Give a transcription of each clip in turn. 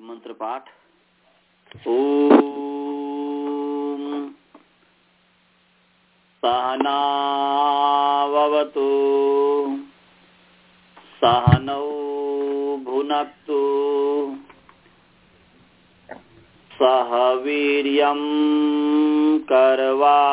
मंत्र पाठ। ॐ सहनावतु सहनौ भुनक्तु सह वीर्यं करवावहै।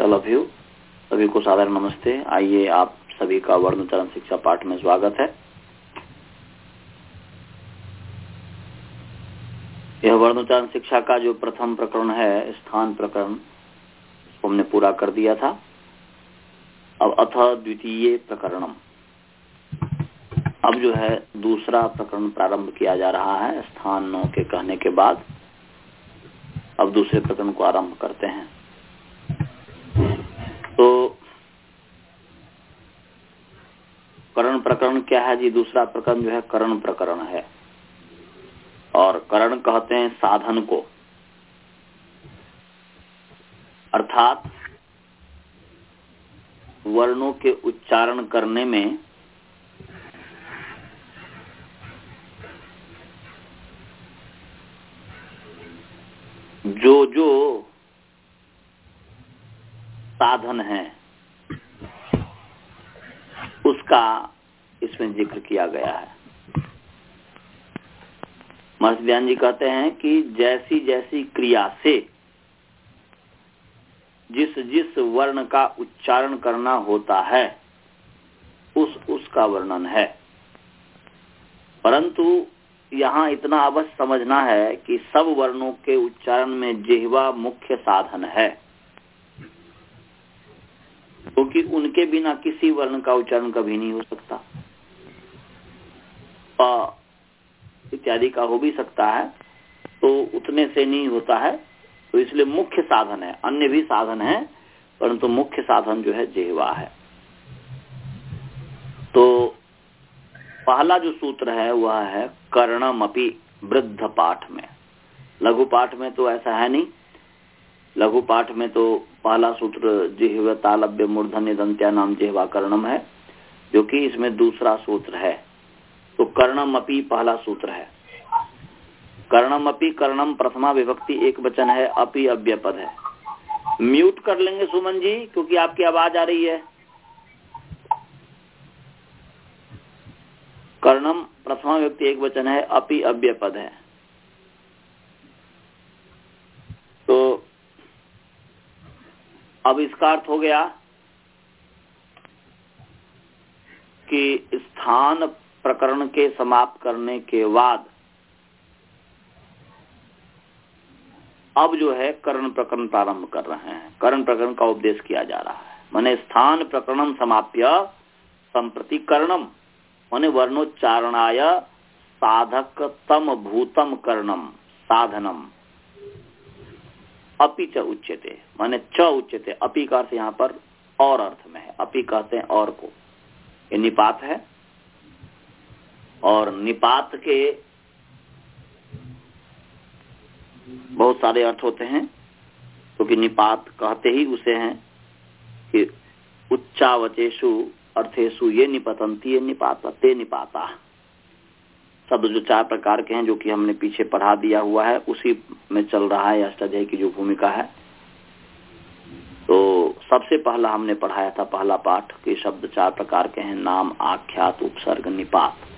ऑल ऑफ़ यू सभी को साधारण नमस्ते। आइए, आप सभी का वर्ण चरण शिक्षा पाठ में स्वागत है। यह वर्णोच्चारण शिक्षा का जो प्रथम प्रकरण है, स्थान प्रकरण हमने पूरा कर दिया था। अब अथ द्वितीय प्रकरणम। अब जो है, दूसरा प्रकरण प्रारंभ किया जा रहा है, स्थानों के कहने के बाद। अब दूसरे प्रकरण को आरंभ करते हैं तो करण प्रकरण क्या है जी? दूसरा प्रकरण जो है करण प्रकरण है। और करण कहते हैं साधन को। अर्थात वर्णों के उच्चारण करने में जो जो साधन है, उसका इसमें ज़िक्र किया गया है। महर्षि ध्यान जी कहते हैं कि जैसी जैसी क्रिया से जिस जिस वर्ण का उच्चारण करना होता है उस उसका वर्णन है। परंतु यहाँ इतना अवश्य समझना है कि सब वर्णों के उच्चारण में जिहवा मुख्य साधन है। क्योंकि तो उनके बिना किसी वर्ण का उच्चारण कभी नहीं हो सकता। इत्यादि का हो भी सकता है तो उतने से नहीं होता है। तो इसलिए मुख्य साधन है, अन्य भी साधन है, परंतु मुख्य साधन जो है जेहवा है। तो पहला जो सूत्र है, वह है कर्णम अपी वृद्ध पाठ में। लघु पाठ में तो ऐसा है नहीं। लघु पाठ में तो पहला सूत्र जिहव तालब्य मूर्धन्य दंत्या नाम जिहवा कर्णम है, जो कि इसमें दूसरा सूत्र है। तो कर्णम अपी पहला सूत्र है। कर्णम अपी कर्णम प्रथमा विभक्ति एक वचन है, अपी अव्य पद है। म्यूट कर लेंगे सुमन जी, क्योंकि आपकी आवाज़ आ रही है। कर्णम प्रथमा विभक्ति एक वचन है, अपी अव्य पद है। तो अब इसका अर्थ हो गया कि स्थान प्रकरण के समाप्त करने के बाद अब जो है कर्ण प्रकरण प्रारंभ कर रहे हैं। कर्ण प्रकरण का उपदेश किया जा रहा है। मैंने स्थान प्रकरणम समाप्य संप्रति कर्णम। मैंने वर्णोच्चारणाय साधक तम भूतम कर्णम, साधनम। अपी च उच्चते माने च उच्चते अपी का अर्थ यहाँ पर और अर्थ में है। अपी कहते हैं और को। ये निपात है। और निपात के बहुत सारे अर्थ होते हैं, क्योंकि तो निपात कहते ही उसे हैं कि उच्चावचेशु अर्थेशु ये निपतंती ये निपाता ते निपाता। शब्द जो चार प्रकार के हैं, जो कि हमने पीछे पढ़ा दिया हुआ है, उसी में चल रहा है अष्टाध्याय की जो भूमिका है। तो सबसे पहला हमने पढ़ाया था पहला पाठ, के शब्द चार प्रकार के हैं, नाम, आख्यात, उपसर्ग, निपात।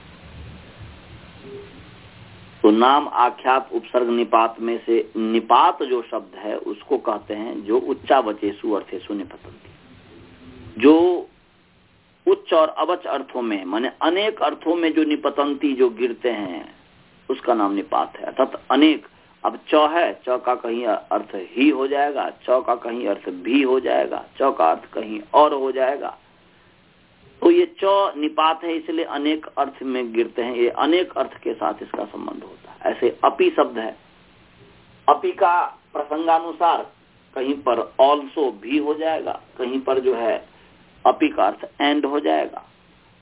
नाम आख्यात उपसर्ग निपात में से निपात जो शब्द है, उसको कहते हैं जो उच्चा बचेसु अर्थेसु निपतंती। जो उच्च और अवच अर्थों में, माने अनेक अर्थों में जो निपतंती, जो गिरते हैं, उसका नाम निपात है। अर्थात अनेक, अब च है, च का कहीं अर्थ ही हो जाएगा, च का कहीं अर्थ भी हो जाएगा, च का अर्थ कहीं और हो जाएगा। तो ये च निपात है, इसलिए अनेक अर्थ में गिरते हैं, ये अनेक अर्थ के साथ इसका संबंध होता है। ऐसे अपी शब्द है। अपी का प्रसंगानुसार कहीं पर ऑल्सो भी हो जाएगा, कहीं पर जो है अपी का अर्थ एंड हो जाएगा।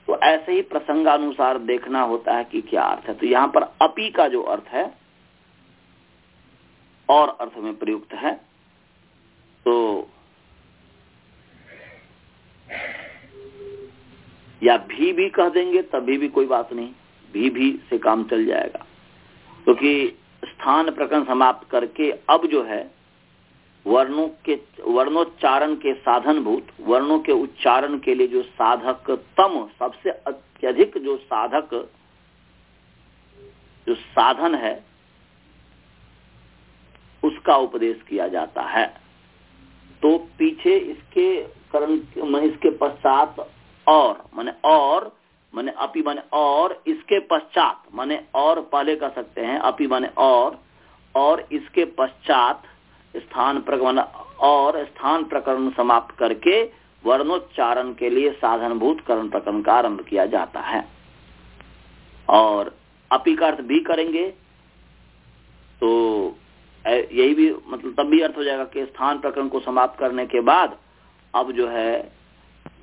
तो ऐसे ही प्रसंगानुसार देखना होता है कि क्या अर्थ है। तो यहाँ पर अपी का जो अर्थ है, और अर्थ में प्रयुक्त है तो या भी भी कह देंगे, तभी भी कोई बात नहीं। भी भी से काम चल जाएगा। क्योंकि स्थान प्रकरण समाप्त करके अब जो है, वर्णों के, वर्णोच्चारण के साधन भूत वर्णों के उच्चारण के लिए जो साधक तम सबसे अत्यधिक जो साधक, जो साधन है, उसका उपदेश किया जाता है। तो पीछे इसके करण, इसके पश्चात और, माने और माने अपी माने और, इसके पश्चात, माने और पहले कह सकते हैं, अपी माने और और इसके पश्चात स्थान प्रकरण और स्थान प्रकरण समाप्त करके वर्णोच्चारण के लिए साधनभूत करण प्रकरण का आरंभ किया जाता है। और अपी का अर्थ भी करेंगे तो यही भी मतलब तब भी अर्थ हो जाएगा कि स्थान प्रकरण को समाप्त करने के बाद अब जो है,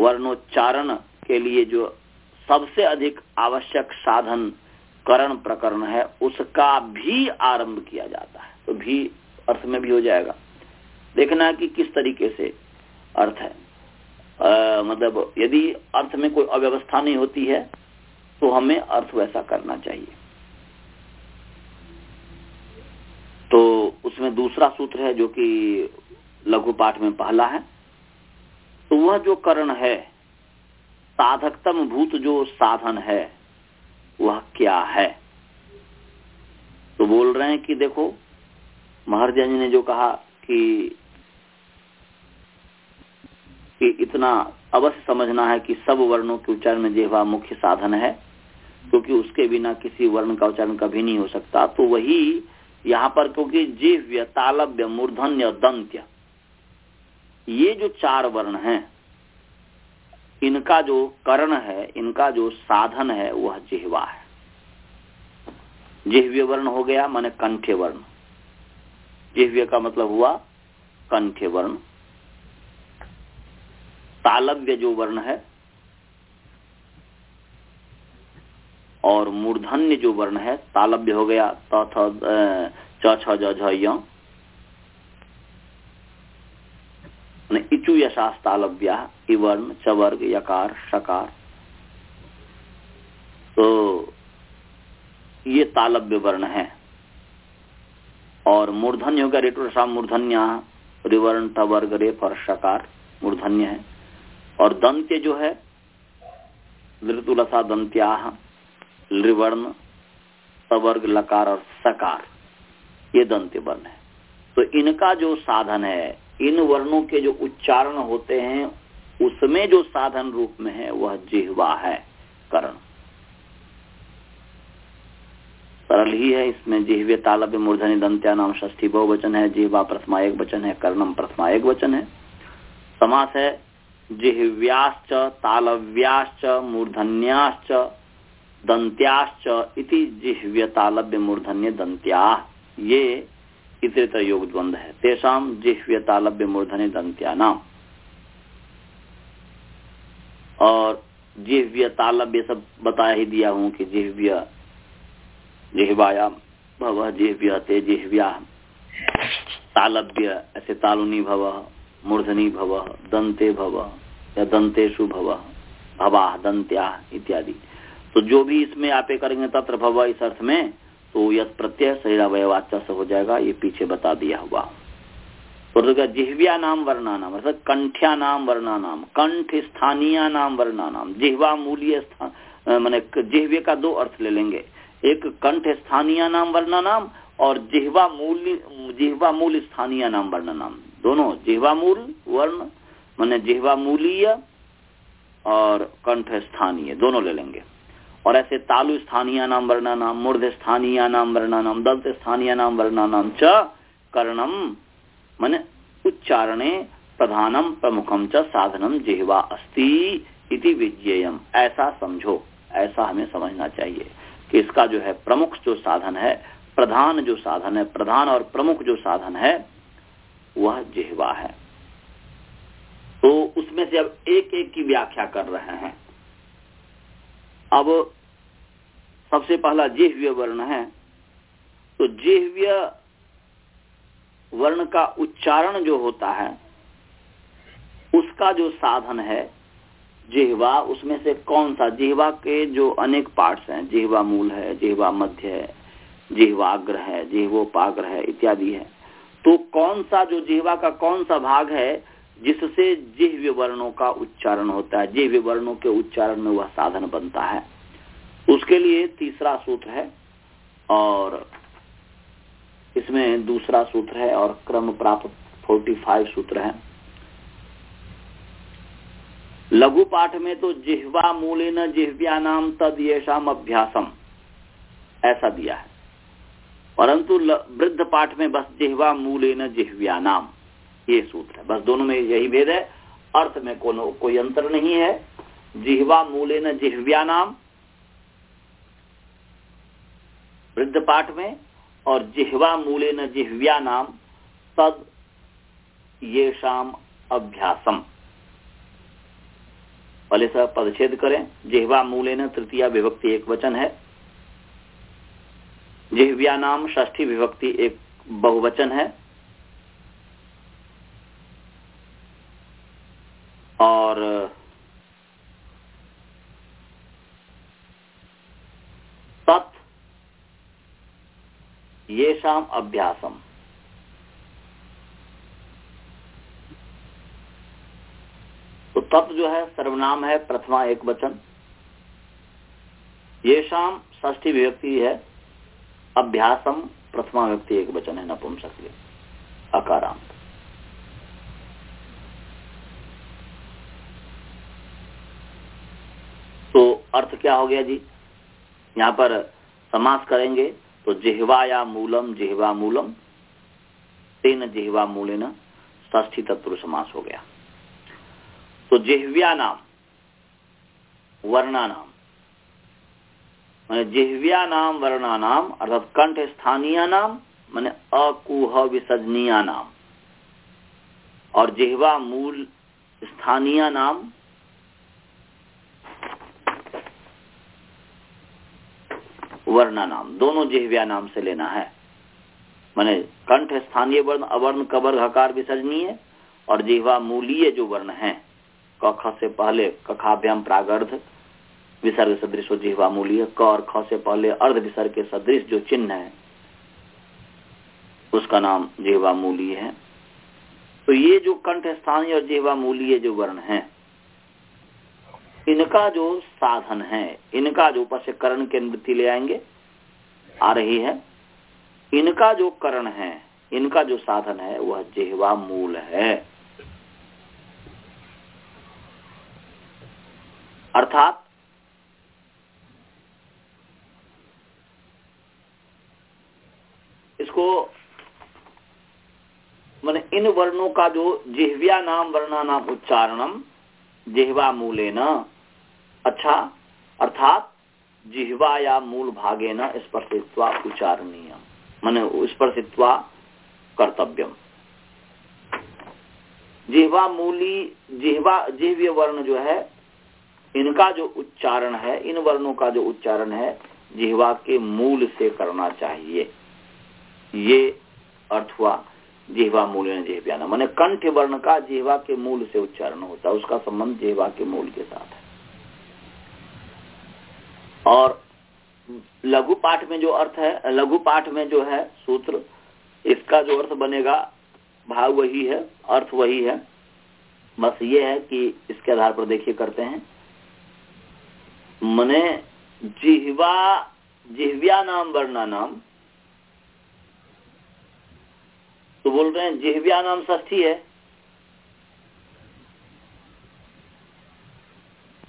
वर्णोच्चारण के लिए जो सबसे अधिक आवश्यक साधन करण प्रकरण है उसका भी आरंभ किया जाता है। तो भी अर्थ में भी हो जाएगा। देखना कि किस तरीके से अर्थ है। आ, मतलब यदि अर्थ में कोई अव्यवस्था नहीं होती है तो हमें अर्थ वैसा करना चाहिए। तो उसमें दूसरा सूत्र है जो कि लघु पाठ में पहला है। तो वह जो करण है साधकतम भूत जो साधन है, वह क्या है? तो बोल रहे हैं कि देखो, महर्जन जी ने जो कहा कि कि इतना अवश्य समझना है कि सब वर्णों के उच्चारण में जेवा मुख्य साधन है, क्योंकि उसके बिना किसी वर्ण का उच्चारण कभी नहीं हो सकता। तो वही यहाँ पर, क्योंकि जिव्य, तालव्य, मूर्धन्य, दंत्य, ये जो चार वर्ण हैं इनका जो कर्ण है, इनका जो साधन है, वह जिहवा है। जिह्व्य वर्ण हो गया माने कंठ्य वर्ण। जिह्व्य का मतलब हुआ कंठ्य वर्ण। तालव्य जो वर्ण है और मूर्धन्य जो वर्ण है, तालव्य हो गया त छ, ज इचु यशास तालव्या इवर्ण, चवर्ग, यकार, शकार। तो ये तालव्य वर्ण है। और मूर्धन्य हो गया रेटो मूर्धन्य रिवर्ण टवर्ग रेप और शकार मूर्धन्य है। और दंत्य जो है ऋतुलसा दंत्या लिवर्ण सवर्ग लकार और सकार ये दंत्य वर्ण है। तो इनका जो साधन है इन वर्णों के जो उच्चारण होते हैं, उसमें जो साधन रूप में है, वह जिहवा है, करण। सरल ही है इसमें, जिहवे तालब मूर्धनि दंत्या नाम ष्ठी बहुवचन है, जिहवा प्रथमा एक वचन है कर्णम प्रथमा एक वचन है। समास है, जिह्व्याश्च, तालव्याश्च, मूर्धन्याश्च, दंत्याश्च इति जिह्व्य तालव्य मूर्धन्य दंत्या। ये इतरेतर योग द्वंद है। तेषाम जिह्व्य तालव्य मूर्धन्य दंत्या नाम और जिह्व्य तालव्य सब बताया ही दिया हूँ कि जिह्व्य जिह्वाया भव जिह्व्य ते जिह्व्या तालव्य ऐसे तालुनी भव, मूर्धनी भव दंते भव, या दंतेशु भव, भवा दंत्या इत्यादि। तो जो भी इसमें आपे करेंगे तत्र भव इस अर्थ में तो यद प्रत्यय शरीर अवयवाचा से हो जाएगा, ये पीछे बता दिया हुआ। और तो जिह्व्या नाम, वर्णा नाम, अर्थात कंठ्या नाम, वर्णा नाम, कंठ स्थानीय नाम, वर्णा नाम, जिहवा मूल्य स्थान मैंने जिह्वे का दो अर्थ ले लेंगे। एक कंठ स्थानीय नाम, वर्णा नाम, और जिह्वा मूल, जिहवा मूल स्थानीय नाम, वर्ण नाम। दोनों, जिहवा मूल, वर्ण, मैंने जिह्वा मूलीय और कंठ स्थानीय, दोनों ले लेंगे। और ऐसे तालु स्थानीय नाम, वर्णा नाम मूर्ध स्थानीय नाम, वर्णा नाम, दंत स्थानीय नाम, वर्णा नाम च कर्णम, मन उच्चारणे प्रधानम, प्रमुखम च साधनम जिह्वा अस्ति इति विज्ञेयम। ऐसा समझो, ऐसा हमें समझना चाहिए कि इसका जो है प्रमुख जो साधन है, प्रधान जो साधन है, प्रधान और प्रमुख जो साधन है, वह जिहवा है। तो उसमें से अब एक एक की व्याख्या कर रहे हैं। अब सबसे पहला जेहव्य वर्ण है। तो जेहव्य वर्ण का उच्चारण जो होता है, उसका जो साधन है, जिहवा, उसमें से कौन सा? जिहवा के जो अनेक पार्ट्स हैं, जिहवा मूल है, जिहवा मध्य है, जिहवाग्र है, जिहवोपाग्र है, इत्यादि है। तो कौन सा जो जिहवा का कौन सा भाग है, जिससे जिह्व्य वर्णों का उच्चारण होता है, जिह्व्य वर्णों के उच्चारण में वह साधन बनता है। उसके लिए तीसरा सूत्र है और इसमें दूसरा सूत्र है और क्रम प्राप्त 45 सूत्र है। लघु पाठ में तो जिह्वा मूले न जिह्व्या नाम तद येषाम अभ्यासम, ऐसा दिया है। परंतु वृद्ध पाठ में बस जिह्वा मूले न जिह्व्या नाम ये सूत्र है। बस दोनों में यही भेद है। अर्थ में कोई अंतर नहीं है। जिह्वा मूले न जिह्व्या नाम वृद्ध पाठ में, और जिह्वा मूले न जिह्व्या नाम, तद ये शाम अभ्यासम। पहले सब पदछेद करें। जिह्वा मूले न तृतीय विभक्ति एक वचन है। जिह्व्या नाम ष्ठी विभक्ति एक बहुवचन है। और तत् ये शाम अभ्यासम। तो तत् जो है, सर्वनाम है, प्रथमा एक वचन। ये शाम विभक्ति है, अभ्यासम, प्रथमा व्यक्ति एक वचन है नपुंसक अकारांत। तो अर्थ क्या हो गया जी? यहाँ पर समास करेंगे। तो जिहवा या मूलम, जिहवा मूलम, तेन जिहवा मूलेन ष्ठी तत्व समास हो गया। तो जिह्व्या नाम, वर्णा नाम, मैंने जिह्व्या नाम, वर्णा नाम, अर्थात कंठ स्थानीय नाम, मैंने अकुह विसजनीय नाम, और जिहवा मूल स्थानीय नाम वर्णा नाम, दोनों जिह्व्या नाम से लेना है। मैंने कंठ स्थानीय वर्ण, अवर्ण, कबर हकार विसर्जनीय और जिह्वा मूलीय जो वर्ण है कख से पहले कखाभ्याम प्रागर्ध, विसर्ग सदृश जिह्वा मूलीय, क और ख से पहले अर्ध विसर्ग के सदृश जो चिन्ह है, उसका नाम जिह्वा मूलीय है। तो ये जो कंठ स्थानीय और जिह्वा मूलीय जो वर्ण है इनका जो साधन है, इनका जो ऊपर से करण के नृत्य ले आएँगे, आ रही है। इनका जो करण है, इनका जो साधन है, वह जेहवा मूल है। अर्थात, इसको, मैंने इन वर्णों का जो जिह्व्या नाम वर्णा नाम उच्चारणम, जिह्वा मूले न अच्छा अर्थात जिहवा या मूल भागे न स्पर्शित्वा उच्चारणीय। मन स्पर्शित्वा कर्तव्यम। जिहवा मूली, जिहवा, जिह्व्य वर्ण जो है, इनका जो उच्चारण है, इन वर्णों का जो उच्चारण है, जिहवा के मूल से करना चाहिए। ये अर्थ हुआ जिहवा मूल जिहव्याना। मैंने कंठ वर्ण का जिहवा के मूल से उच्चारण होता है, उसका संबंध जिहवा के मूल के साथ है। और लघु पाठ में जो अर्थ है, लघु पाठ में जो है सूत्र, इसका जो अर्थ बनेगा, भाव वही है, अर्थ वही है। बस ये है कि इसके आधार पर देखिए करते हैं। मने जिहवा, जिहव्या नाम वर्णा नाम। तो बोल रहे हैं, जिहव्या नाम ष्ठी है।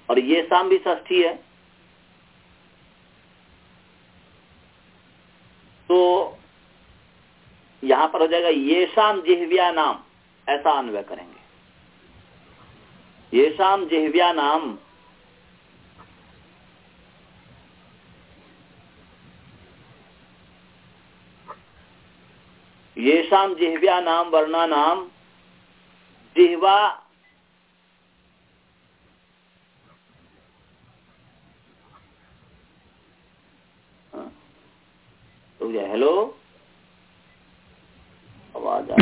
और ये शाम भी ष्ठी है। तो यहाँ पर हो जाएगा ये शाम जिहव्या नाम। ऐसा अन्वय करेंगे। ये शाम जिहव्या नाम ये शाम जिहव्या नाम, वर्णा नाम, जिहवा तो हेलो आवाज़ आ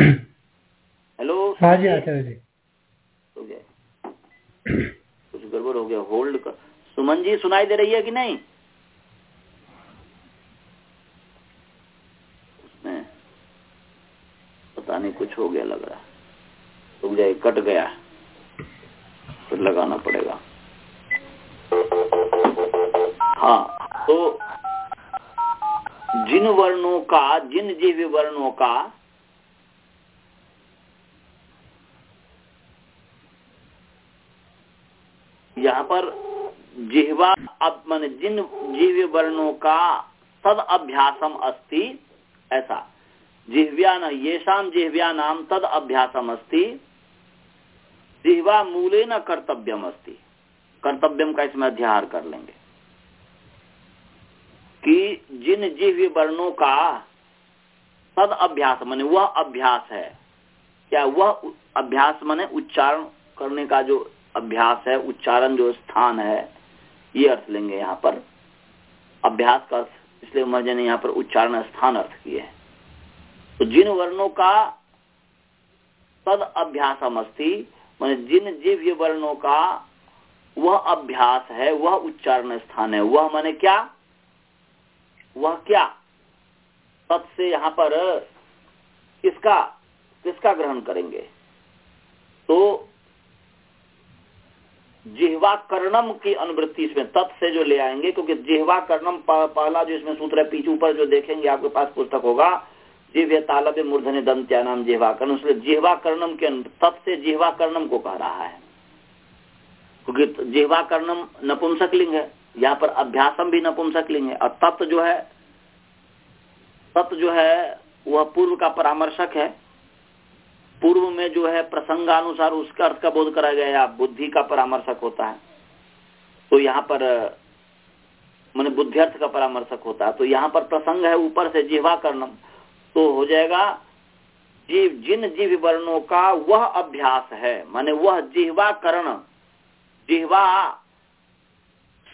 हेलो हाँ। जी आचार्य जी। हो गया। कुछ गड़बड़ हो गया। होल्ड कर। सुमन जी सुनाई दे रही है कि नहीं? पता नहीं कुछ हो गया लग रहा। रुक जाए कट गया। फिर लगाना पड़ेगा। हाँ तो जिन वर्णों का, जिन जीव वर्णों का, यहाँ पर जिहवा अब मान जिन जीव वर्णों का, तद अभ्यासम अस्ति, ऐसा। जिहव्या न येषाम जिह्व्या नाम तद अभ्यासम अस्ति, जिह्वा मूले न कर्तव्यम अस्ति। कर्तव्यम का इसमें अध्याहार कर लेंगे। कि जिन जीव वर्णों का तद अभ्यास, माने वह अभ्यास है क्या वह अभ्यास, माने उच्चारण करने का जो अभ्यास है, उच्चारण जो स्थान है, ये अर्थ लेंगे यहाँ पर। अभ्यास का अर्थ, इसलिए महजन ने यहाँ पर उच्चारण स्थान अर्थ किए हैं। तो जिन वर्णों का तद अभ्यास अस्ति, मान जिन जीव वर्णों का वह अभ्यास है, वह उच्चारण स्थान है, वह माने क्या? वह क्या? तत् से यहाँ पर किसका किसका ग्रहण करेंगे? तो जिहवा कर्णम की अनुवृत्ति इसमें तत् से जो ले आएँगे, क्योंकि जिहवा कर्णम पहला जो इसमें सूत्र है, पीछे ऊपर जो देखेंगे, आपके पास पुस्तक होगा। जिव्य तालब मूर्धन्य दंत्या नाम जिहवा कर्ण उसलिए जिहवा कर्णम के तत् से जिहवा कर्णम को कह रहा है। क्योंकि जिहवा कर्णम नपुंसक लिंग है। यहाँ पर अभ्यासम भी नपुंसक लिंग है। और तत्व जो है, तत्व जो है, वह पूर्व का परामर्शक है। पूर्व में जो है, प्रसंगानुसार उसका अर्थ का बोध कराया गया बुद्धि का परामर्शक होता है। तो यहाँ पर, मैंने बुद्धिर्थ का परामर्शक होता है। तो यहाँ पर प्रसंग है, ऊपर से जिहवा कर्णम तो हो जाएगा, जीव, जिन जीव वर्णों का वह अभ्यास है, माने वह जिहवा करण जिहवा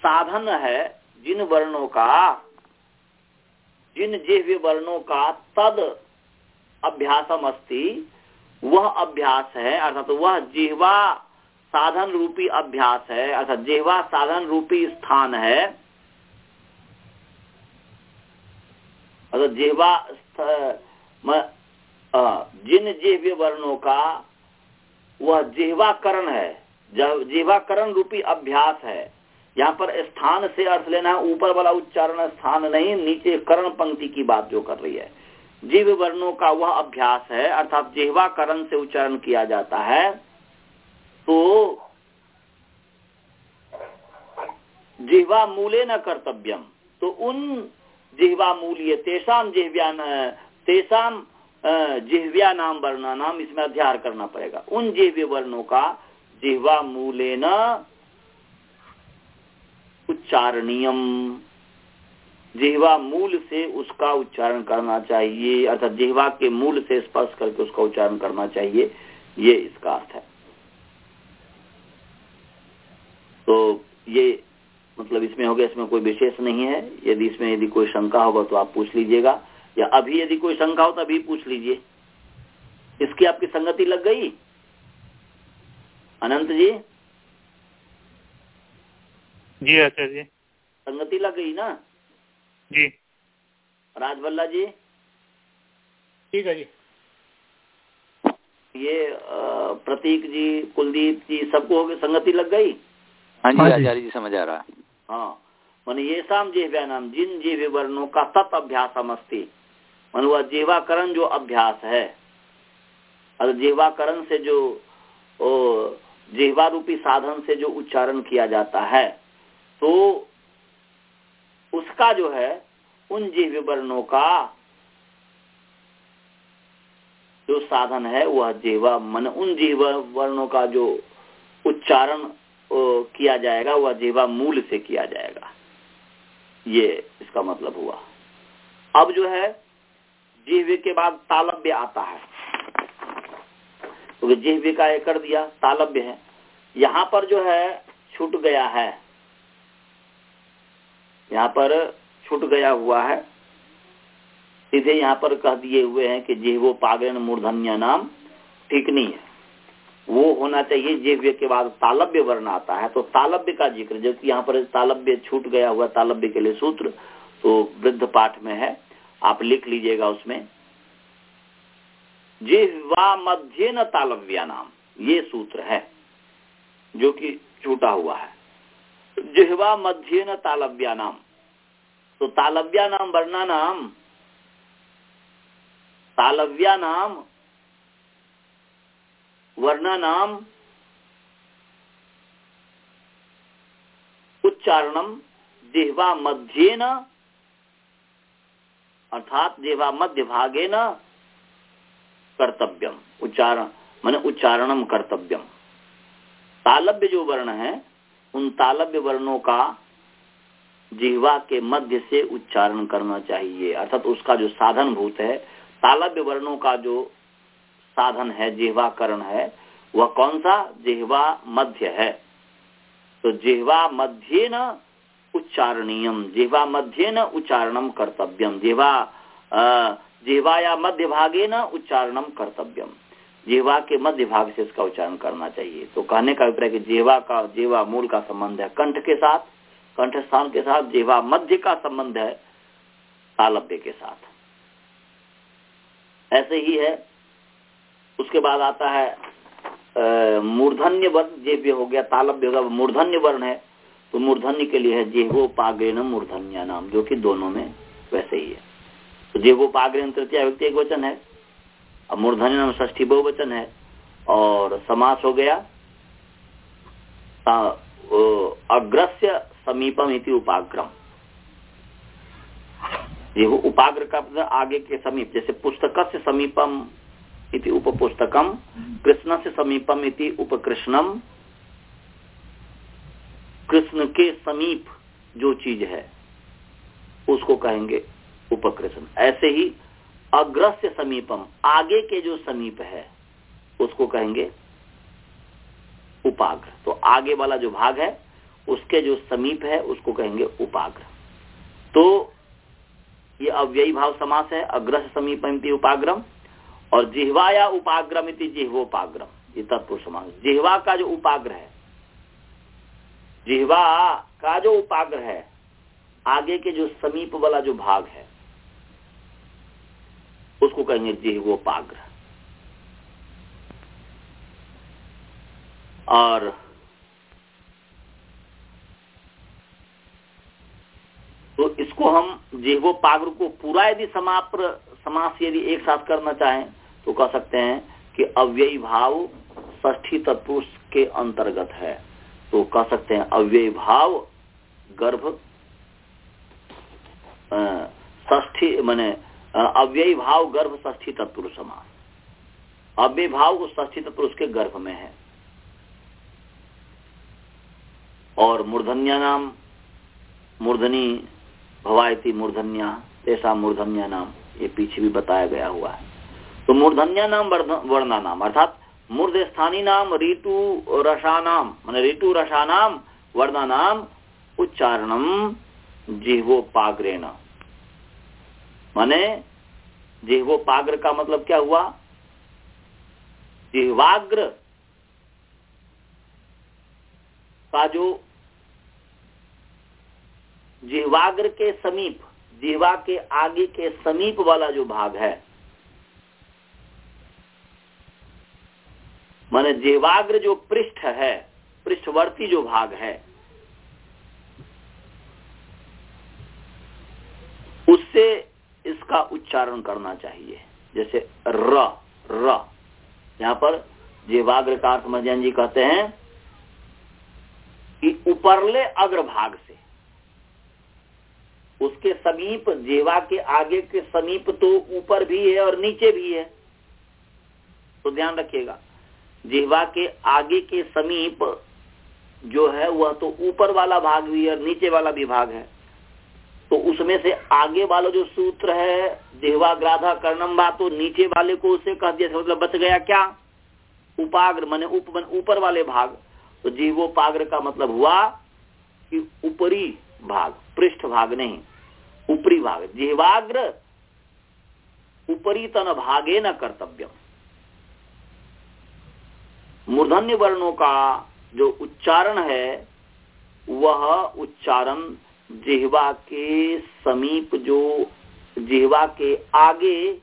साधन है जिन वर्णों का, जिन जीव वर्णों का तद अभ्यासम अस्ति, वह अभ्यास है, अर्थात तो वह जिहवा साधन रूपी अभ्यास है, अर्थात जिहवा साधन रूपी स्थान है। अगर जिहवा जिन जिह्व वर्णों का, वह जिहवाकरण है जिहवाकरण रूपी अभ्यास है यहाँ पर स्थान से अर्थ लेना है, ऊपर वाला उच्चारण स्थान नहीं, नीचे करण पंक्ति की बात जो कर रही है। जीव वर्णों का वह अभ्यास है, अर्थात जिहवा करण से उच्चारण किया जाता है तो जिहवा मूले न कर्तव्यम तो उन जिहवा मूल्य तेसाम जिहव्या तेसाम जिहव्या नाम वर्णा नाम इसमें अध्यार करना पड़ेगा। उन जिह्व वर्णों का जिहवा मूले न उच्चारणीयम। जिहवा मूल से उसका उच्चारण करना चाहिए, अर्थात जिहवा के मूल से स्पर्श करके उसका उच्चारण करना चाहिए, ये इसका अर्थ है। तो ये मतलब इसमें हो गया, इसमें कोई विशेष नहीं है। यदि इसमें यदि कोई शंका होगा तो आप पूछ लीजिएगा, या अभी यदि कोई शंका हो तो अभी पूछ लीजिए। इसकी आपकी संगति लग गई? अनंत जी? जी आचार्य जी। संगति लग गई ना? जी। राजबल्ला जी? ठीक है जी। ये प्रतीक जी कुलदीप जी सबको हो गई संगति लग गई? हाँ जी हाँ आचार्य जी समझ आ रहा। है। हाँ मन ये शाम जिह्व्या नाम जिन जीव वर्णों का तत् अभ्यास अस्ति। मन वह जीवाकरण जो अभ्यास है और जीवाकरण से जो ओ जिह्वा रूपी साधन से जो उच्चारण किया जाता है तो उसका जो है, उन जीव वर्णों का जो साधन है, वह जीवा मन, उन जीव वर्णों का जो उच्चारण किया जाएगा, वह जीवा मूल से किया जाएगा। ये इसका मतलब हुआ। अब जो है जिहवे के बाद तालब्य आता है। क्योंकि तो का एक कर दिया तालब्य है। यहाँ पर जो है, छूट गया है। यहाँ पर छूट गया हुआ है। सीधे यहाँ पर कह दिए हुए हैं कि जिहवो पागरण मूर्धन्य नाम, ठीक नहीं है। वो होना चाहिए जिह्वे के बाद तालब्य वर्ण आता है। तो तालब्य का ज़िक्र जो कि यहाँ पर तालब्य छूट गया हुआ तालब्य के लिए सूत्र तो वृद्ध पाठ में है। आप लिख लीजिएगा उसमें। जिह्वा मध्य न तालव्या नाम, ये सूत्र है, जो कि छूटा हुआ है। जिह्वा मध्य न तालव्या नाम तो तालव्या नाम, वर्णा नाम। तालव्या नाम, वर्ण नाम उच्चारणम जिह्वा न अर्थात जिह्वा मध्य भागे न कर्तव्यम उच्चारण मैंने उच्चारणम कर्तव्यम तालब्य जो वर्ण है, उन तालब्य वर्णों का जिह्वा के मध्य से उच्चारण करना चाहिए। अर्थात उसका जो साधन भूत है, तालव्य वर्णों का जो साधन है, जिह्वाकरण है, वह कौन सा? जिह्वा मध्य है। तो जिह्वा मध्य न उच्चारणीयम, जिह्वा मध्य न उच्चारणम कर्तव्यम जिह्वा जिह्वा मध्य भागे न उच्चारणम कर्तव्यम जिह्वा के मध्य भाग से इसका उच्चारण करना चाहिए। तो कहने का अभिप्राय कि जिह्वा का, जिह्वा मूल का संबंध है कंठ के साथ कंठ स्थान के साथ जिह्वा मध्य का संबंध है तालब्य के साथ। ऐसे ही है, उसके बाद आता है मूर्धन्य वर्ण, जेव्य हो गया तालब्य होगा मूर्धन्य वर्ण है तो मूर्धन्य के लिए है जेहो पाग्रेन मूर्धन्य नाम, जो कि दोनों में वैसे ही है। तो जेहो पाग्रेन तृतीय व्यक्ति एक वचन है, अब मूर्धन्य नाम ष्ठी बहुवचन है, और समास हो गया अग्रस्य समीपम इति उपाग्रम। ये उपाग्र का मतलब आगे के समीप, जैसे पुस्तक से समीपम इति उपपुस्तकम कृष्ण से समीपम इति उपकृष्णम। कृष्ण के समीप जो चीज़ है, उसको कहेंगे उपकृष्ण। ऐसे ही अग्रस्य समीपम, आगे के जो समीप है, उसको कहेंगे उपाग्र। तो आगे वाला जो भाग है उसके जो समीप है, उसको कहेंगे उपाग्रह तो ये अव्ययी भाव समास है अग्रस समीपम उपाग्रम और जिहवाया उपाग्रम इति जिह्वोपाग्रम। ये तत्पुरुष समास। जिहवा का जो उपाग्रह है, जिहवा का जो उपाग्रह है, आगे के जो समीप वाला जो भाग है, उसको कहेंगे जिह्वोपाग्र। और तो इसको हम जिह्वोपाग्र को पूरा यदि समाप्र, समास यदि एक साथ करना चाहें तो कह सकते हैं कि अव्ययी भाव ष्ठी तत्पुरुष के अंतर्गत है। तो कह सकते हैं अव्ययी भाव गर्भ ष्ठी मैंने अव्ययी भाव गर्भ ष्ठी तत्पुरुष समास। अव्यय भाव उस ष्ठी तत्पुरुष के गर्भ में है। और मूर्धन्या नाम मूर्धनी भवायती मूर्धन्या ऐसा मूर्धन्या नाम ये पीछे भी बताया गया हुआ है। तो मूर्धन्या नाम वर्णा नाम अर्थात मूर्ध स्थानी नाम ऋतु रसा नाम मान ऋतु रसा नाम वर्णा नाम उच्चारणम जिह्वोपाग्रेण। माने जिह्वोपाग्र का मतलब क्या हुआ? जिह्वाग्र का जो जिह्वाग्र के समीप जिह्वा के आगे के समीप वाला जो भाग है, माने जिह्वाग्र जो पृष्ठ है, पृष्ठवर्ती जो भाग है, उससे इसका उच्चारण करना चाहिए। जैसे र र। यहाँ पर जिह्वाग्र का अर्थ मजैन जी कहते हैं कि उपरले अग्रभाग से। उसके समीप, जेवा के आगे के समीप तो ऊपर भी है और नीचे भी है। तो ध्यान रखिएगा, जेवा के आगे के समीप जो है, वह तो ऊपर वाला भाग भी है और नीचे वाला भी भाग है। तो उसमें से आगे वाला जो सूत्र है देहवाग्राधा कर्णम्बा तो नीचे वाले को उसे कह दिया मतलब बच गया क्या? उपाग्र, माने उप ऊपर वाले भाग। तो जीवोपाग्र का मतलब हुआ कि ऊपरी भाग, पृष्ठ भाग नहीं। ऊपरी भाग जीवाग्र ऊपरी तन भागे न कर्तव्य मूर्धन्य वर्णों का जो उच्चारण है, वह उच्चारण जिहवा के समीप जो, जिहवा के आगे,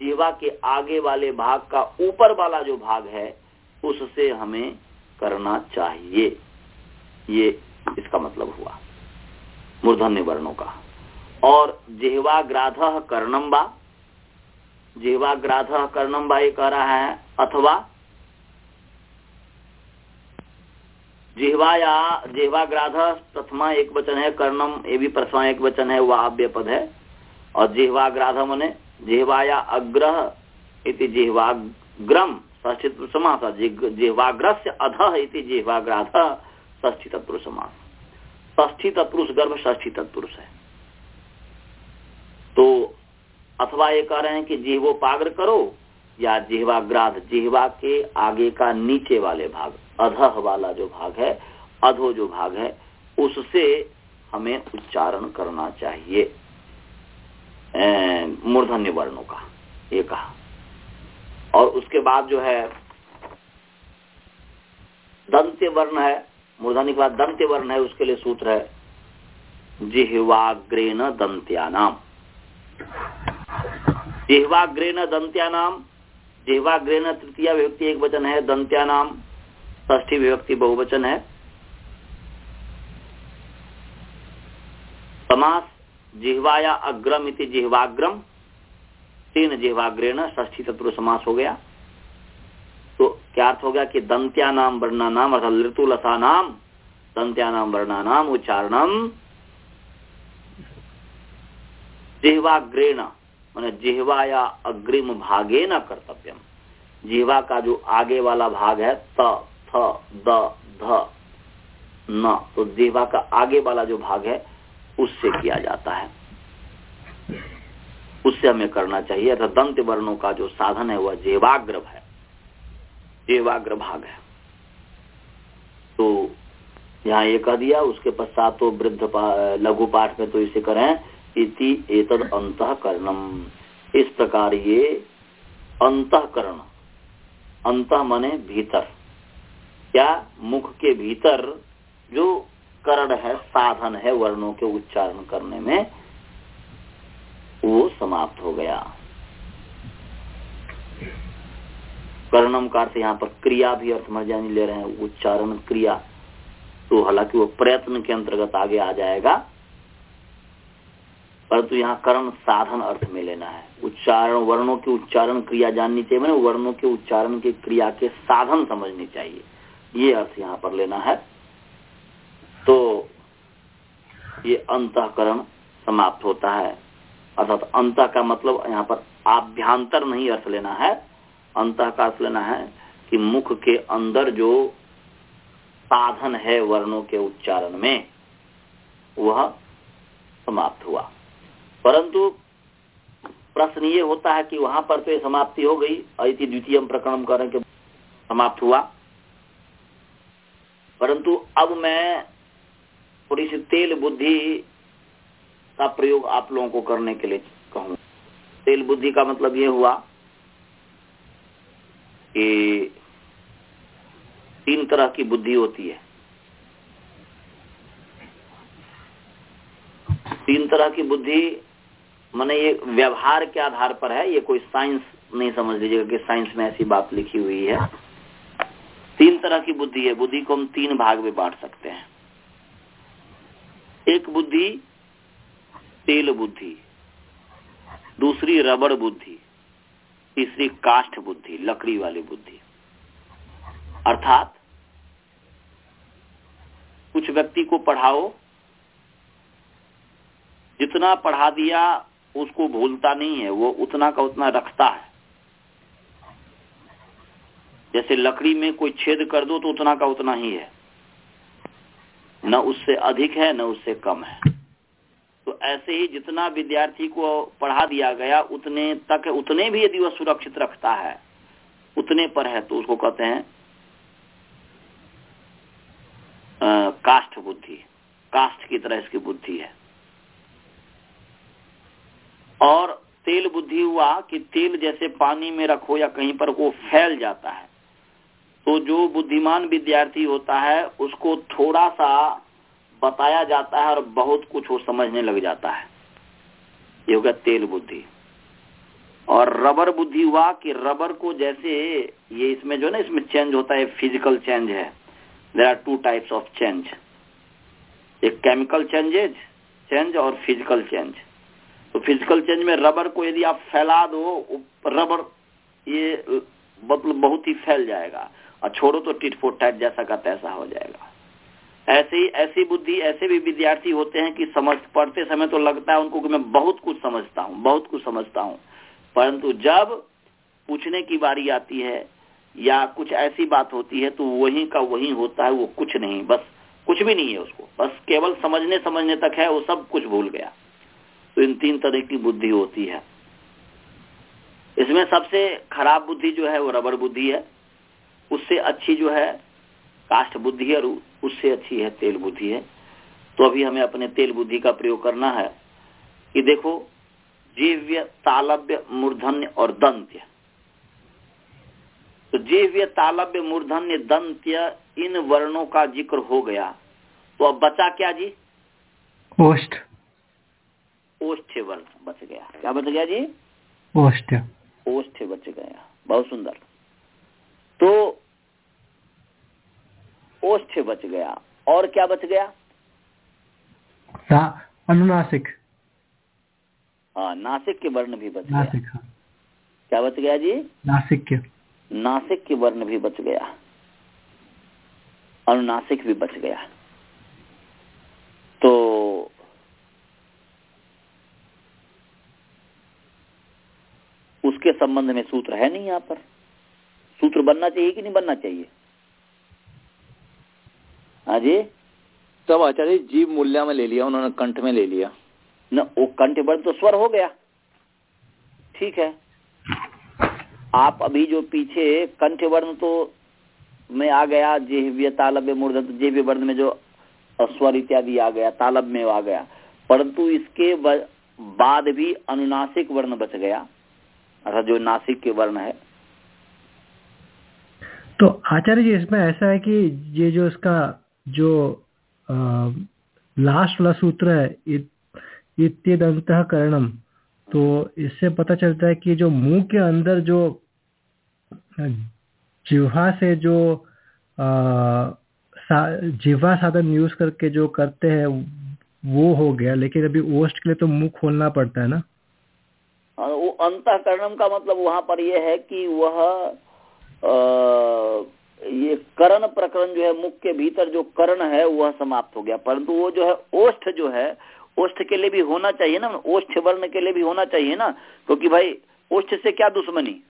जिहवा के आगे वाले भाग का ऊपर वाला जो भाग है, उससे हमें करना चाहिए। ये इसका मतलब हुआ। मूर्धन्य वर्णों का। और जिहवाग्राध कर्णम्बा जिहवाग्राध कर्णम्बा ये कह रहा है, अथवा जिहवा या जिहवाग्राध प्रथमा एक वचन है कर्णम ये भी प्रथमा एक वचन है वह आव्य पद है। और जिहवाग्राध मने जिहवाया अग्रह इति जिहवाग्रम ष्ठी समास जिहवाग्रस्य अध इति जिहवाग्राध ष्ठी तत्पुरुष समास ष्ठी तत्पुरुष गर्भ ष्ठी तत्पुरुष है। तो अथवा ये कह रहे हैं कि जिहवोपाग्र करो, या जिहवाग्राध, जिहवा के आगे का नीचे वाले भाग अधह वाला जो भाग है, अधो जो भाग है, उससे हमें उच्चारण करना चाहिए। मूर्धन्य वर्णों का, ये कहा। और उसके बाद जो है, दंत्य वर्ण है, मूर्धन्य के बाद दंत्य वर्ण है, उसके लिए सूत्र है जिहवाग्रेन दंत्यानाम। जिहवाग्रेन दंत्यानाम जिहवाग्रेन तृतीय विभक्ति एक वचन है दंत्यानाम ष्ठी विभक्ति बहुवचन है। समास, जिहवाया अग्रम इति जिहवाग्रम। तीन जिहवाग्रेण ष्ठी तत्व समास हो गया। तो क्या अर्थ हो गया कि दंत्या नाम वर्णा नाम अर्थात ऋतुलसा नाम दंत्या नाम वर्णा नाम उच्चारणम। जिहवाग्रेण मान जिहवाया अग्रिम भागे न कर्तव्यम। जिहवा का जो आगे वाला भाग है, त, थ, द, ध, न तो जिहवा का आगे वाला जो भाग है, उससे किया जाता है। उससे हमें करना चाहिए। अर्थात दंत वर्णों का जो साधन है, वह जेवाग्र है। जेवाग्र भाग है। तो यहाँ ये कह दिया, उसके पश्चात तो वृद्ध लघु पाठ में तो इसे करें। इति एतद अंतकरणम। इस प्रकार ये अंतकरण, अंत मने भीतर। क्या मुख के भीतर जो करण है, साधन है, वर्णों के उच्चारण करने में, वो समाप्त हो गया। कर्णम का अर्थ यहाँ पर क्रिया भी अर्थ मर्जानी ले रहे हैं, उच्चारण क्रिया। तो हालाँकि वो प्रयत्न के अंतर्गत आगे आ जाएगा। परंतु यहाँ कर्ण साधन अर्थ में लेना है। उच्चारण वर्णों की उच्चारण क्रिया जाननी चाहिए, मैंने वर्णों के उच्चारण की क्रिया के साधन समझनी चाहिए। ये अर्थ यहाँ पर लेना है। तो ये अंतकरण समाप्त होता है। अर्थात अंत का मतलब यहाँ पर आभ्यंतर नहीं अर्थ लेना है। अंत का अर्थ लेना है कि मुख के अंदर जो साधन है वर्णों के उच्चारण में, वह समाप्त हुआ। परंतु प्रश्न ये होता है कि वहाँ पर तो समाप्ति हो गई अति द्वितीय प्रकरण करें के समाप्त हुआ। परंतु अब मैं थोड़ी सी तेल बुद्धि का प्रयोग आप लोगों को करने के लिए कहूँ। तेल बुद्धि का मतलब ये हुआ कि तीन तरह की बुद्धि होती है। तीन तरह की बुद्धि मैंने ये व्यवहार के आधार पर है, ये कोई साइंस नहीं समझ लीजिएगा कि साइंस में ऐसी बात लिखी हुई है। तीन तरह की बुद्धि है, बुद्धि को हम तीन भाग में बांट सकते हैं। एक बुद्धि, तेल बुद्धि, दूसरी रबड़ बुद्धि, तीसरी काष्ठ बुद्धि, लकड़ी वाली बुद्धि। अर्थात, कुछ व्यक्ति को पढ़ाओ, जितना पढ़ा दिया उसको भूलता नहीं है वो उतना का उतना रखता है। जैसे लकड़ी में कोई छेद कर दो तो उतना का उतना ही है। न उससे अधिक है न उससे कम है। तो ऐसे ही जितना विद्यार्थी को पढ़ा दिया गया उतने तक उतने भी यदि वह सुरक्षित रखता है उतने पर है तो उसको कहते हैं आ, काष्ठ बुद्धि। काष्ठ की तरह इसकी बुद्धि है। और तेल बुद्धि हुआ कि तेल जैसे पानी में रखो या कहीं पर वो फैल जाता है। तो जो बुद्धिमान विद्यार्थी होता है, उसको थोड़ा सा बताया जाता है और बहुत कुछ वो समझने लग जाता है। ये हो गया तेल बुद्धि। और रबर बुद्धि हुआ कि रबर को जैसे ये इसमें जो ना, इसमें चेंज होता है फ़िज़िकल चेंज है। There are two types of change एक केमिकल चेंजेज चेंज और फ़िज़िकल चेंज तो फ़िज़िकल चेंज में रबर को यदि आप फैला दो रबर ये मतलब बहुत ही फैल जाएगा। और छोड़ो तो टिट फोट टाइट जैसा का तैसा हो जाएगा। ऐसे ही, ऐसी बुद्धि, ऐसे भी विद्यार्थी होते हैं कि समझ, पढ़ते समय तो लगता है उनको कि मैं बहुत कुछ समझता हूँ, बहुत कुछ समझता हूँ। परंतु जब पूछने की बारी आती है या कुछ ऐसी बात होती है तो वही का वही होता है, वो कुछ नहीं, बस कुछ भी नहीं है उसको। बस केवल समझने समझने तक है, वो सब कुछ भूल गया। तो इन तीन तरह की बुद्धि होती है। इसमें सबसे खराब बुद्धि जो है, वो रबर बुद्धि है। उससे अच्छी जो है, काष्ठ बुद्धि और उससे अच्छी है, तेल बुद्धि है। तो अभी हमें अपने तेल बुद्धि का प्रयोग करना है कि देखो, जीव्य, तालव्य, मूर्धन्य और दंत्य। तो जीव्य, तालव्य, मूर्धन्य, दंत्य, इन वर्णों का ज़िक्र हो गया। तो अब बचा क्या जी? ओष्ठ। ओष्ठ वर्ण बच गया। क्या बच गया जी? ओष्ठ। ओष्ठ बच गया। बहुत सुंदर। तो ओष्ठ बच गया। और क्या बच गया? अनुनासिक। हाँ नासिक के वर्ण भी बच गया। नासिक हाँ। क्या बच गया जी? नासिक के। नासिक के वर्ण भी बच गया। अनुनासिक भी बच गया। तो उसके संबंध में सूत्र है नहीं यहाँ पर। सूत्र बनना चाहिए कि नहीं बनना चाहिए? हाँ जी? तब आचार्य जीव मूल्य में ले लिया उन्होंने कंठ में ले लिया। न वो कंठ वर्ण तो स्वर हो गया। ठीक है। आप अभी जो पीछे कंठ वर्ण तो में आ गया जेहव्य तालब्य मूर्धन जेहव्य वर्ण में जो स्वर इत्यादि आ गया तालब में आ गया परंतु इसके बाद भी अनुनासिक वर्ण बच गया। अर्थात जो नासिक के वर्ण है। तो आचार्य जी इसमें ऐसा है कि ये जो इसका जो आ, लास्ट वाला सूत्र है इत्यदंत करणम तो इससे पता चलता है कि जो मुँह के अंदर जो जिह्वा से जो सा, जिह्वा साधन यूज़ करके जो करते हैं वो हो गया। लेकिन अभी ओस्ट के लिए तो मुँह खोलना पड़ता है ना। अंतकरणम का मतलब वहाँ पर यह है कि वह आ, ये करण प्रकरण जो है मुख के भीतर जो करण है वह समाप्त हो गया। परंतु वो जो है ओष्ठ जो है ओष्ठ के लिए भी होना चाहिए ना ओष्ठ वर्ण के लिए भी होना चाहिए ना क्योंकि भाई ओष्ठ से क्या दुश्मनी?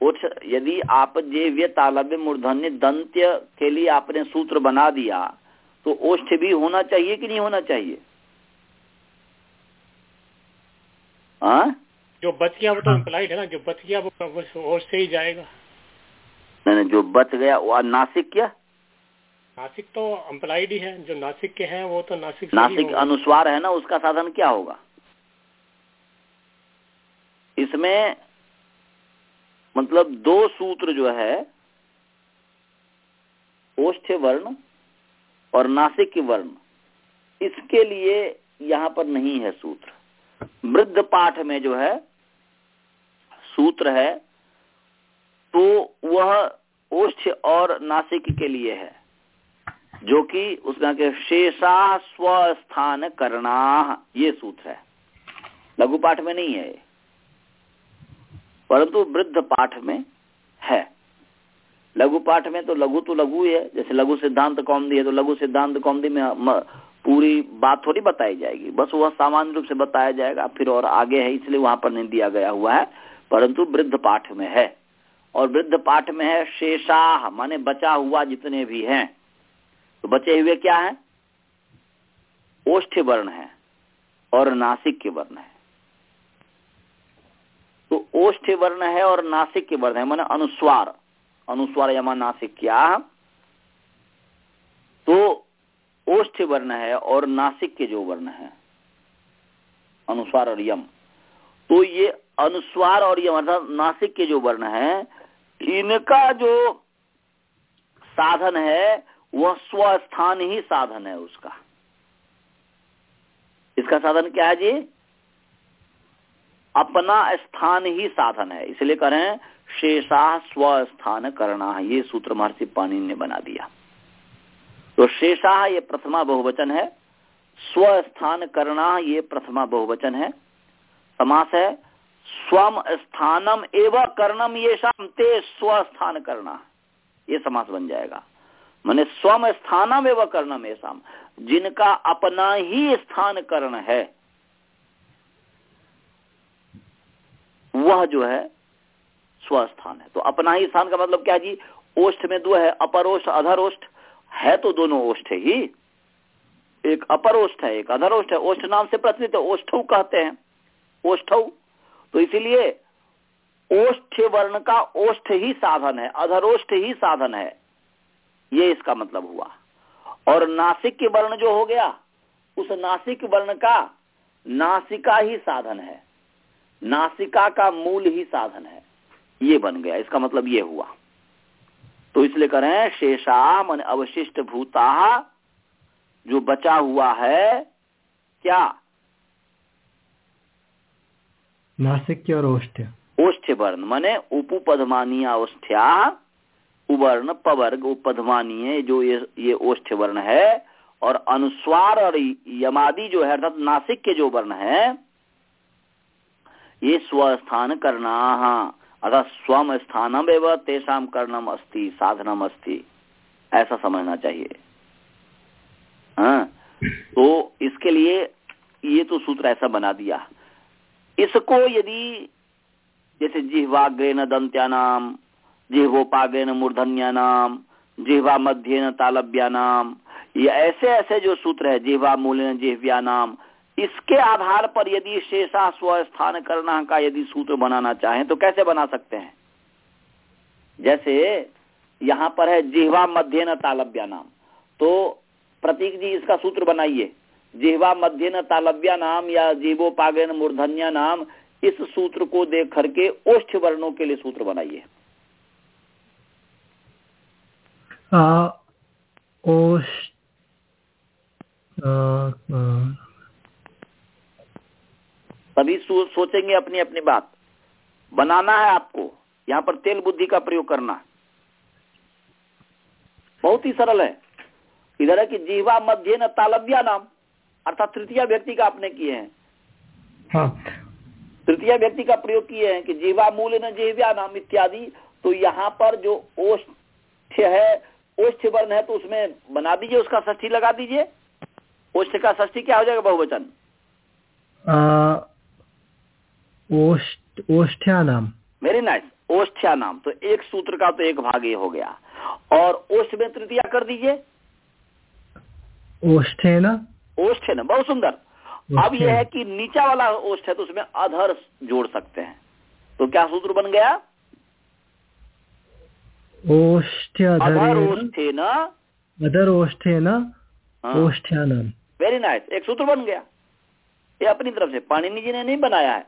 ओष्ठ यदि आप जेव्य तालव्य मूर्धन्य दंत्य के लिए आपने सूत्र बना दिया तो ओष्ठ भी होना चाहिए कि नहीं होना चाहिए? हाँ? जो बच गया वो तो इम्प्लाइड है ना जो बच गया वो ओष्ठ से ही जाएगा। नहीं जो बच गया वो नासिक क्या? नासिक तो अम्प्लाइड ही है जो नासिक के हैं वो तो नासिक नासिक अनुस्वार है ना उसका साधन क्या होगा? इसमें मतलब दो सूत्र जो है ओष्ठ वर्ण और नासिक वर्ण इसके लिए यहाँ पर नहीं है सूत्र। वृद्ध पाठ में जो है सूत्र है तो वह ओष्ठ और नासिक के लिए है, जो कि उसमें के शेषा स्वस्थान करना, ये सूत्र है। लघु पाठ में नहीं है परंतु वृद्ध पाठ में है। लघु पाठ में तो लघु तो लघु ही है, जैसे लघु सिद्धांत कौमदी है तो लघु सिद्धांत कौमदी में, पूरी बात थोड़ी बताई जाएगी। बस वह सामान्य रूप से बताया जाएगा, फिर और आगे है, इसलिए वहाँ पर नहीं दिया गया हुआ है। परंतु वृद्ध पाठ में है। और वृद्ध पाठ में है, शेषाह, माने बचा हुआ जितने भी हैं। तो बचे हुए क्या है? ओष्ठ वर्ण है और नासिक के वर्ण है। तो ओष्ठ वर्ण है और नासिक के वर्ण है, मैंने अनुस्वार। अनुस्वार यमा नासिक क्या तो ओष्ठ वर्ण है और नासिक के जो वर्ण है, अनुस्वार और यम। तो ये अनुस्वार और यम अर्थात नासिक के जो वर्ण है, इनका जो साधन है, वह स्वस्थान ही साधन है उसका। इसका साधन क्या है जी? अपना स्थान ही साधन है। इसलिए करें शेषा स्वस्थान करना ये सूत्र महर्षि पानी ने बना दिया। तो शेषा ये प्रथमा बहुवचन है। स्वस्थान करना ये प्रथमा बहुवचन है। समास है। स्वम स्थानम एवं कर्णम ये शाम ते स्वस्थान करना ये समास बन जाएगा। मैंने स्वम स्थानम एवं कर्णम ये शाम जिनका अपना ही स्थान कर्ण है, वह जो है स्वस्थान है। तो अपना ही स्थान का मतलब क्या जी? ओष्ठ में दो है, अपर ओष्ठ, अधर ओष्ठ। है तो दोनों ओष्ठ ही एक अपर ओष्ठ है, एक अधर ओष्ठ है। ओष्ठ नाम से प्रचलित ओष्ठ कहते हैं। ओष्ठ तो इसीलिए ओष्ठ वर्ण का ओष्ठ ही साधन है, अधरोष्ठ ही साधन है। ये इसका मतलब हुआ। और नासिक के वर्ण जो हो गया, उस नासिक वर्ण का नासिका ही साधन है। नासिका का मूल ही साधन है। ये बन गया, इसका मतलब ये हुआ। तो इसलिए करें शेषा मन अवशिष्ट भूता, जो बचा हुआ है, क्या? नासिक और ओष्ठ्य ओष्ठ्य वर्ण माने उपपदमानी औष्ठ्या, उवर्ण, पवर्ग उपधमानीय जो ये ये ओष्ठ्य वर्ण है, और अनुस्वार और यमादि जो है, अर्थात नासिक के जो वर्ण है, ये स्वस्थान करना अर्थात स्वम स्थानम एवं तेषाम कर्णम अस्ति, साधनम अस्ति। ऐसा समझना चाहिए। हाँ तो इसके लिए ये तो सूत्र ऐसा बना दिया। इसको यदि जैसे जिह्वाग्रेन दंत्यानाम जिह्वोपाग्रेन मूर्धन्यानाम जिह्वा मध्य तालब्यानाम या ऐसे ऐसे जो सूत्र है जिह्वा मूल्य जिह्व्यानाम, इसके आधार पर यदि शेषा स्वस्थान करना का यदि सूत्र बनाना चाहें तो कैसे बना सकते हैं? जैसे यहाँ पर है जिह्वा मध्य न तालब्या नाम तो प्रतीक जी इसका सूत्र बनाइए। जिह्वा मध्य न तालब्या नाम या जीवो पागन मूर्धन्या नाम इस सूत्र को देख करके ओष्ठ वर्णों के लिए सूत्र बनाइए। सभी सो, सोचेंगे अपनी अपनी बात। बनाना है आपको यहाँ पर तेल बुद्धि का प्रयोग करना। बहुत ही सरल है। इधर है कि जीवा मध्य न तालब्या नाम। अर्थात तृतीय व्यक्ति का आपने किए हैं। हाँ। तृतीय व्यक्ति का प्रयोग किए हैं कि जीवा मूल न जीव्या नाम इत्यादि तो यहाँ पर जो ओष्ठ है ओष्ठ वर्ण है तो उसमें बना दीजिए उसका ष्ठी लगा दीजिए। ओष्ठ का ष्ठी क्या हो जाएगा बहुवचन? ओष्ठ्या नाम। वेरी नाइस ओष्ठ्या नाम। तो एक सूत्र का तो एक भाग ये हो गया। और ओष्ठ में तृतीया कर दीजिए। ओष्ठे न? ओष्ठे न बहुत सुंदर। अब यह है कि नीचा वाला ओष्ठ है तो उसमें अधर जोड़ सकते हैं। तो क्या सूत्र बन गया? अधर ओष्ठे न। अधर ओष्ठे न? ओष्ठ्या वेरी नाइस एक सूत्र बन गया। ये अपनी तरफ़ से। पाणिनि जी ने नहीं बनाया है।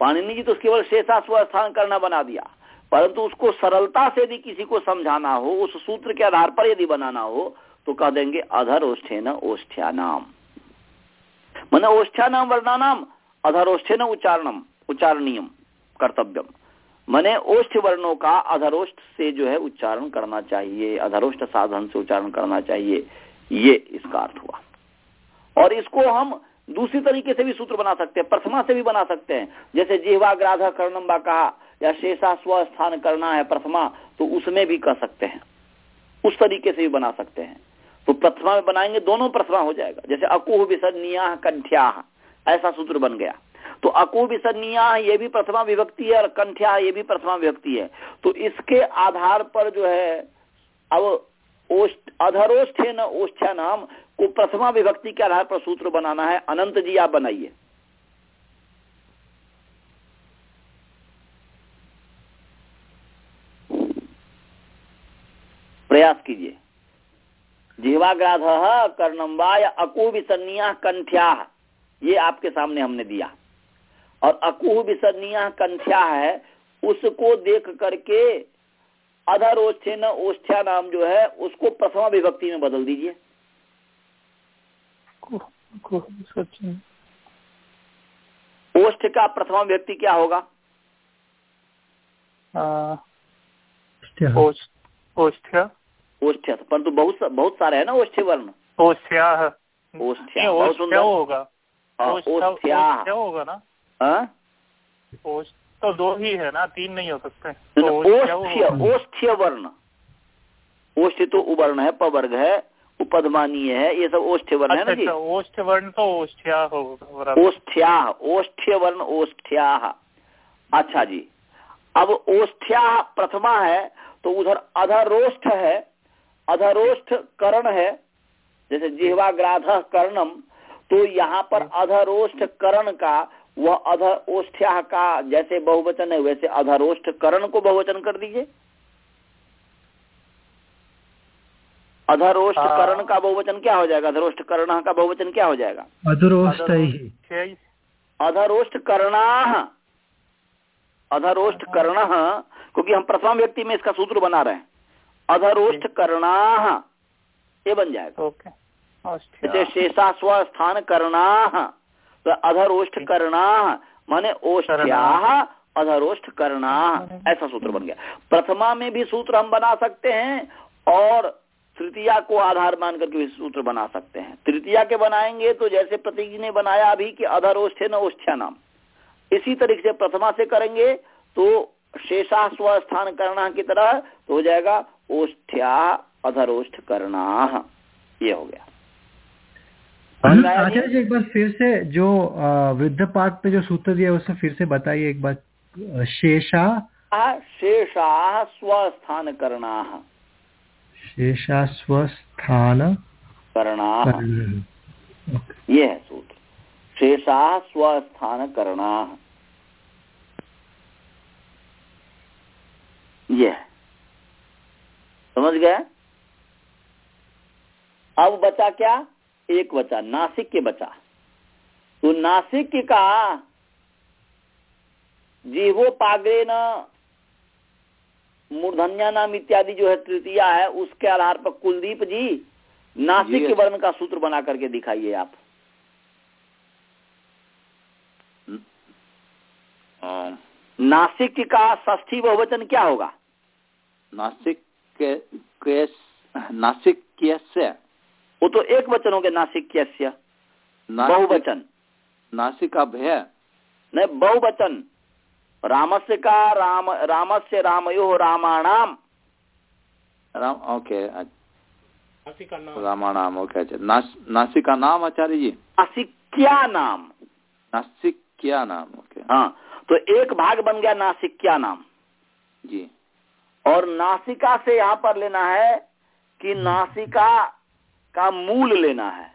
पाणिनि जी तो केवल शेषा स्वस्थान करना बना दिया। परंतु उसको सरलता से यदि किसी को समझाना हो उस सूत्र के आधार पर यदि बनाना हो तो कह देंगे अधर ओष्ठे न ओष्ठ्या नाम मन ओष्ठ्या नाम वर्णानाम अधरोष्ठे न उच्चारणम उच्चारणीयम कर्तव्यम मने ओष्ठ वर्णों का अधरोष्ठ से जो है उच्चारण करना चाहिए, अधरोष्ठ साधन से उच्चारण करना चाहिए, ये इसका अर्थ हुआ। और इसको हम दूसरी तरीके से भी सूत्र बना सकते हैं, प्रथमा से भी बना सकते हैं। जैसे जिहवा ग्राधा कर्णम बा कहा, या शेषा स्वस्थान करना है प्रथमा तो उसमें भी कर सकते हैं। उस तरीके से भी बना सकते हैं। तो प्रथमा में बनाएँगे, दोनों प्रथमा हो जाएगा। जैसे अकुह विसन्निया कंठ्या, ऐसा सूत्र बन गया। तो अकु विसन्निया ये भी प्रथमा विभक्ति है और कंठ्या ये भी प्रथमा विभक्ति है। तो इसके आधार पर जो है, अब ओष्ठ, अधरोष्ठ न ओष्ठ्या नाम, को प्रथमा विभक्ति के आधार पर सूत्र बनाना है। अनंत जी, आप बनाइए। प्रयास कीजिए। जिहवाग्राध कर्णम्बाय अकू विसन्निया कंठ्या ये आपके सामने हमने दिया। और अकुह विसन्निया कंठ्या है उसको देख करके अधर ओष्ठे न ओष्ठ्या नाम जो है उसको प्रथमा विभक्ति में बदल दीजिए। ओष्ठ का प्रथमा व्यक्ति क्या होगा? ओष्ठ्य ओष्ठ्य। परंतु बहुत बहुत सारे है ना ओष्ठ्य वर्ण? ओष्ठ्या। ओष्ठ्या बहुत सुंदर। होगा। हाँ, होगा ना? हाँ? तो दो ही है ना तीन नहीं हो सकते। तो ओष्ठ्य ओष्ठ्य वर्ण। ओष्ठ्य तो उवर्ण है पवर्ग है उपदमानीय है ये सब ओष्ठ वर्ण है अच्छा ना जी? अच्छा ओष्ठ वर्ण तो ओष्ठ्या होगा ओष्ठ्या ओष्ठ्य वर्ण ओष्ठ्या। अच्छा जी। अब ओष्ठ्या प्रथमा है तो उधर अधरोष्ठ है अधरोष्ठ कर्ण है जैसे जिहवाग्राध कर्णम तो यहाँ पर अधरोष्ठ कर्ण का वह अधर ओष्ठ्या का जैसे बहुवचन है वैसे अधरोष्ठ कर्ण को बहुवचन कर दीजिए। अधरोष्ठ हाँ। कर्ण का बहुवचन क्या हो जाएगा? अधरोष्ठ कर्ण का बहुवचन क्या हो जाएगा? अधुरोष्ट ही। ओष्ठ्य अधरोष्ठ कर्णा। अधरोष्ठ कर्ण क्योंकि हम प्रथम व्यक्ति में इसका सूत्र बना रहे हैं। अधरोष्ठ कर्णा। ये बन जाएगा। ओके। जैसे शेषा स्वस्थान कर्णा। तो अधरोष्ठ कर्णा माने ओष्ठ्या अधरोष्ठ कर्णा। ऐसा सूत्र बन गया। प्रथमा में भी सूत्र हम बना सकते हैं और तृतीया को आधार मान करके भी सूत्र बना सकते हैं। तृतीया के बनाएँगे तो जैसे प्रतीक जी ने बनाया अभी कि अधरोष्ठ न ओष्ठ्या नाम। इसी तरीके से प्रथमा से करेंगे तो शेषा स्वस्थान करना की तरह तो हो जाएगा ओष्ठ्या अधरोष्ठ करना ये हो गया। समझ में आया जी? आचार्य जी एक बार फिर से जो वृद्ध पाठ पे जो सूत्र दिया है, उसे फिर से बताइए एक बार। शेषा। शेषा स्वस्थान करना शेषा स्वस्थान करना। ये है सूत्र। शेषा स्वस्थान करना ये है। समझ गए? अब बचा क्या? एक बचा नासिक के बचा। तो नासिक के का जीवो पागरे न मूर्धन्या नाम इत्यादि जो है तृतीया है उसके आधार पर कुलदीप जी नासिक के वर्ण का सूत्र बना करके दिखाइए आप। नासिक का षष्ठी बहुवचन क्या होगा? नासिक के, नासिक कैसे वो तो एक वचन हो गया नासिक कैस्य नासिक बहुवचन। नासिक अब है नहीं बहुवचन। रामस्य का राम रामस्य रामयो रामाणाम। राम ओके नासिक नाम रामाणाम ओके अच्छा। नास, नासिक का नाम आचार्य जी नासिक्या नाम नासिक क्या नाम ओके हाँ तो एक भाग बन गया नासिक्या नाम जी। और नासिका से यहाँ पर लेना है कि नासिका का मूल लेना है।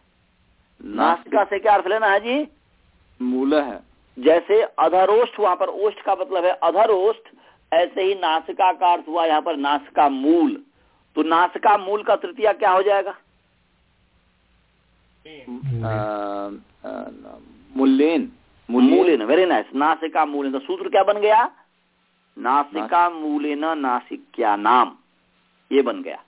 नासिका से क्या अर्थ लेना है जी? मूल है। जैसे अधरोष्ठ वहाँ पर ओष्ठ का मतलब है अधरोष्ठ ऐसे ही नासिका का अर्थ हुआ यहाँ पर नासिका मूल। तो नासिका मूल का तृतीया क्या हो जाएगा? मूल्यन मूलेन वेरी नाइस नासिका मूलेन तो सूत्र क्या बन गया? नासिका मूलेन नासिक्या नाम। ये बन गया।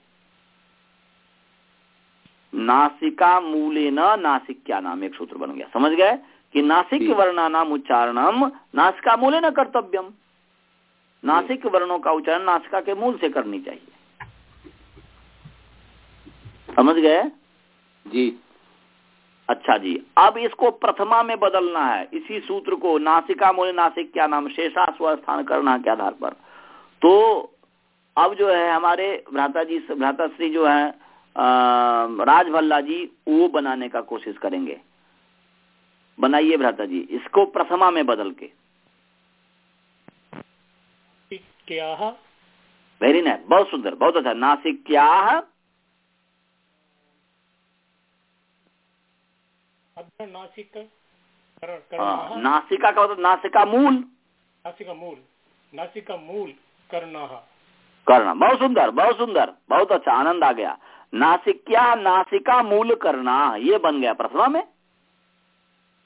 नासिका मूलेन नासिक्या नाम एक सूत्र बन गया। समझ गए? कि नासिक जी। वर्णा नाम उच्चारणम नासिका मूले न कर्तव्यम। नासिक वर्णों का उच्चारण नासिका के मूल से करनी चाहिए। समझ गए? जी। अच्छा जी अब इसको प्रथमा में बदलना है। इसी सूत्र को नासिका मूल नासिक क्या नाम शेषा स्वस्थान करना के आधार पर। तो अब जो है हमारे भ्राता जी भ्राता श्री जो है राजभल्ला जी वो बनाने का कोशिश करेंगे। बनाइए भ्राता जी इसको प्रथमा में बदल के। क्या वेरी नाइस बहुत सुंदर बहुत अच्छा। नासिक क्या नासिक हाँ, नासिका का मतलब नासिका मूल। नासिका मूल। नासिका मूल कर्णः करना बहुत सुंदर बहुत सुंदर बहुत अच्छा आनंद आ गया। नासिक्या नासिका मूल करना ये बन गया प्रथमा में।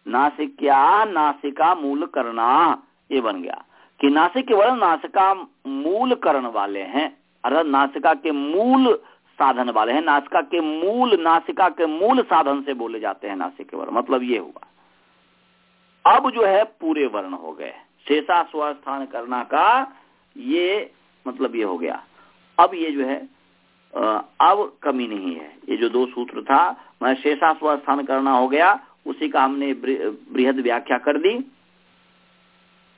नासिक्या नासिका मूल करना ये बन गया। कि नासिक केवल नासिका मूल करण वाले हैं अर्थात नासिका के मूल साधन वाले हैं। नासिका के मूल, नासिका के मूल साधन से बोले जाते हैं नासिक वर्ण। मतलब ये हुआ। अब जो है पूरे वर्ण हो गए। शेषा, स्वस्थान करना का ये मतलब ये हो गया। अब ये जो है अब कमी नहीं है। ये जो दो सूत्र था, मैं शेषा, स्वस्थान करना हो गया, उसी का हमने बृहद व्याख्या कर दी।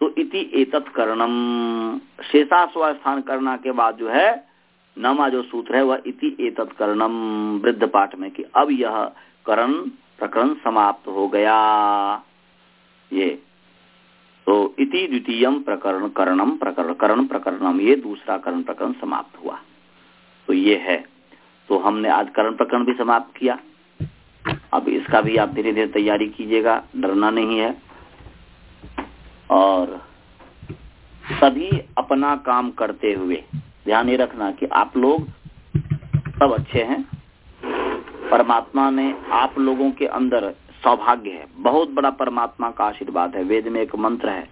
तो इति एतत् शेषा, स्वस्थान करना के बाद जो है नमा जो सूत्र है, वह इति एतत् करणम वृद्ध पाठ में कि अब यह करण, प्रकरण समाप्त हो गया। ये। तो इति द्वितीय प्रकरण करणम प्रकरण करण प्रकरणम ये दूसरा करण प्रकरण समाप्त हुआ। तो ये है। तो हमने आज करण प्रकरण भी समाप्त किया। अब इसका भी आप धीरे धीरे तैयारी कीजिएगा। डरना नहीं है। और सभी अपना काम करते हुए ध्यान ये रखना कि आप लोग सब अच्छे हैं। परमात्मा ने आप लोगों के अंदर सौभाग्य है। बहुत बड़ा परमात्मा का आशीर्वाद है। वेद में एक मंत्र है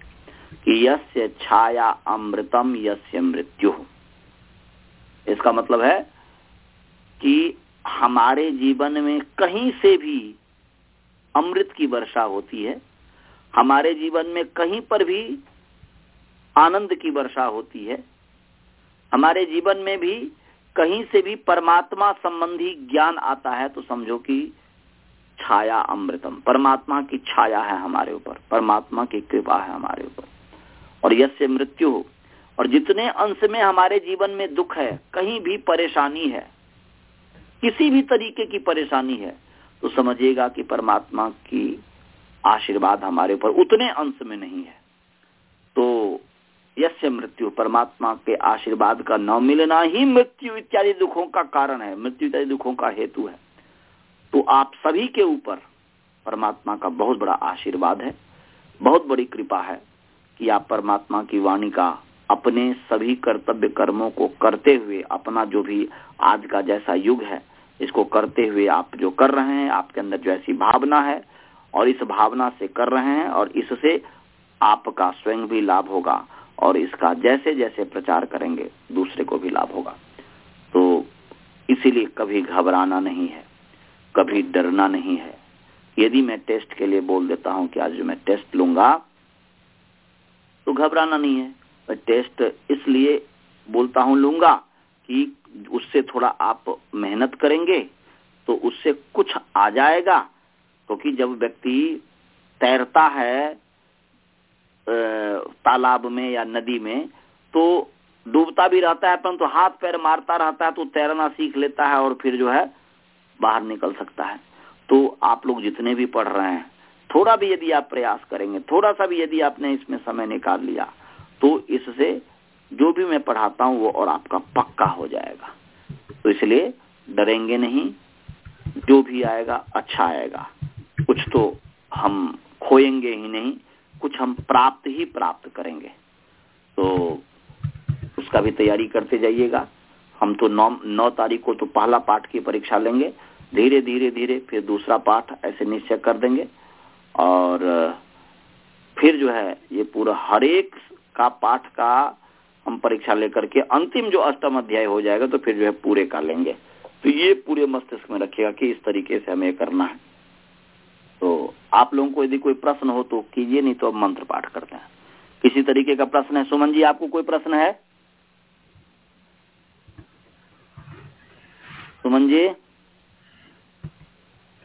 कि यस्य छाया अमृतम, यस्य मृत्यु। इसका मतलब है कि हमारे जीवन में कहीं से भी अमृत की वर्षा होती है, हमारे जीवन में कहीं पर भी आनंद की वर्षा होती है हमारे जीवन में भी कहीं से भी परमात्मा संबंधी ज्ञान आता है तो समझो कि छाया अमृतम। परमात्मा की छाया है हमारे ऊपर। परमात्मा की कृपा है हमारे ऊपर। और यस्य मृत्यु हो। और जितने अंश में हमारे जीवन में दुख है, कहीं भी परेशानी है, किसी भी तरीके की परेशानी है तो समझिएगा कि परमात्मा की आशीर्वाद हमारे ऊपर उतने अंश में नहीं है। तो यस्य मृत्यु परमात्मा के आशीर्वाद का न मिलना ही मृत्यु इत्यादि दुखों का कारण है, मृत्यु इत्यादि दुखों का हेतु है। तो आप सभी के ऊपर परमात्मा का बहुत बड़ा आशीर्वाद है, बहुत बड़ी कृपा है कि आप परमात्मा की वाणी का अपने सभी कर्तव्य कर्मों को करते हुए, अपना जो भी आज का जैसा युग है, इसको करते हुए आप जो कर रहे हैं, आपके अंदर जो ऐसी भावना है, और इस भावना से कर रहे हैं, और इससे आपका स्वयं भी लाभ होगा। और इसका जैसे जैसे प्रचार करेंगे, दूसरे को भी लाभ होगा। तो इसीलिए कभी घबराना नहीं है, कभी डरना नहीं है। यदि मैं टेस्ट के लिए बोल देता हूँ कि आज मैं टेस्ट लूँगा तो घबराना नहीं है। टेस्ट इसलिए बोलता हूँ लूँगा कि उससे थोड़ा आप मेहनत करेंगे तो उससे कुछ आ जाएगा, क्योंकि जब व्यक्ति तैरता है तालाब में या नदी में तो डूबता भी रहता है, परंतु तो हाथ पैर मारता रहता है तो तैरना सीख लेता है और फिर जो है बाहर निकल सकता है। तो आप लोग जितने भी पढ़ रहे हैं, थोड़ा भी यदि आप प्रयास करेंगे, थोड़ा सा भी यदि आपने इसमें समय निकाल लिया तो इससे जो भी मैं पढ़ाता हूँ, वो और आपका पक्का हो जाएगा। तो इसलिए डरेंगे नहीं, जो भी आएगा अच्छा आएगा। कुछ तो हम खोएँगे ही नहीं कुछ हम प्राप्त ही प्राप्त करेंगे। तो उसका भी तैयारी करते जाइएगा। हम तो नौ नौ तारीख को तो पहला पाठ की परीक्षा लेंगे। धीरे धीरे धीरे फिर दूसरा पाठ ऐसे निश्चय कर देंगे। और, फिर जो है ये पूरा हरेक का पाठ का हम परीक्षा लेकर के अंतिम जो अष्टम अध्याय हो जाएगा तो फिर जो है पूरे का लेंगे। तो ये पूरे मस्तिष्क में रखिएगा कि इस तरीके से हमें करना है। तो आप लोगों को यदि कोई प्रश्न हो तो कीजिए नहीं तो अब मंत्र पाठ करते हैं। किसी तरीके का प्रश्न है? सुमन जी आपको कोई प्रश्न है? सुमन जी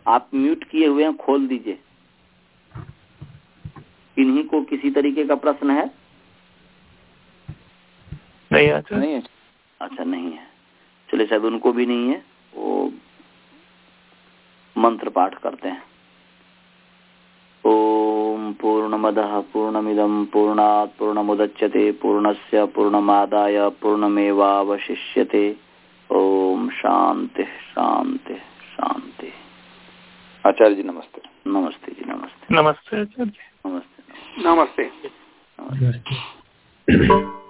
आप म्यूट किए हुए हैं खोल दीजिए। इन्हीं को किसी तरीके का प्रश्न है? नहीं अच्छा। नहीं है। अच्छा नहीं है। चलिए शायद उनको भी नहीं है। वो मंत्र पाठ करते हैं। ओम पूर्णमद पूर्णमिदं पूर्णात् पूर्णमुदच्यते पूर्णस्य पूर्णमादाय पूर्णमेवावशिष्यते। ओम शांति शांति शांति आचार्य जी नमस्ते। नमस्ते जी नमस्ते। नमस्ते आचार्य जी। नमस्ते। नमस्ते। नमस्ते।